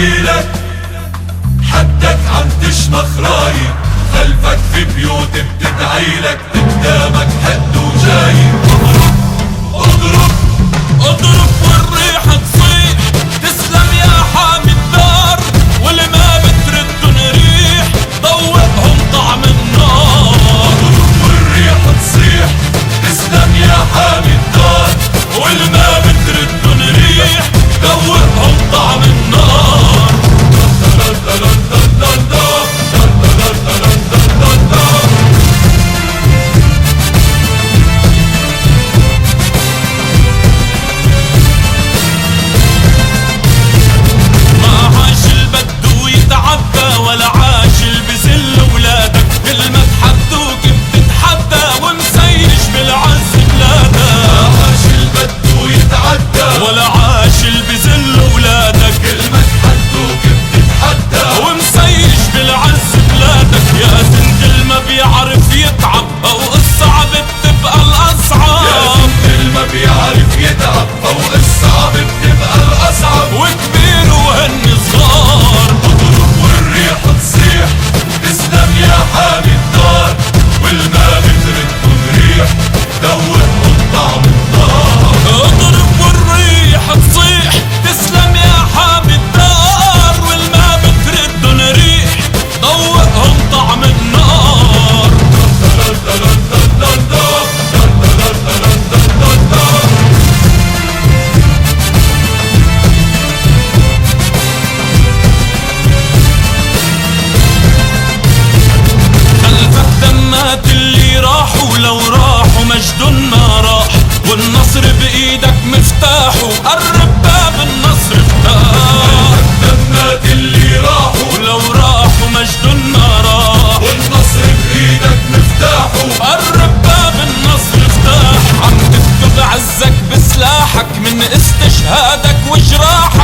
قبيلك حدك عم تشمخ رايك خلفك في بيوت بتدعيلك قدامك حد وجايب. النصر بإيدك مفتاح وقرب باب النصر افتح دمات اللي راحوا. لو راحوا مجد النار. والنصر بإيدك مفتاح. وقرب باب النصر افتح عم تكتب عزك بسلاحك من استشهادك وجراحك.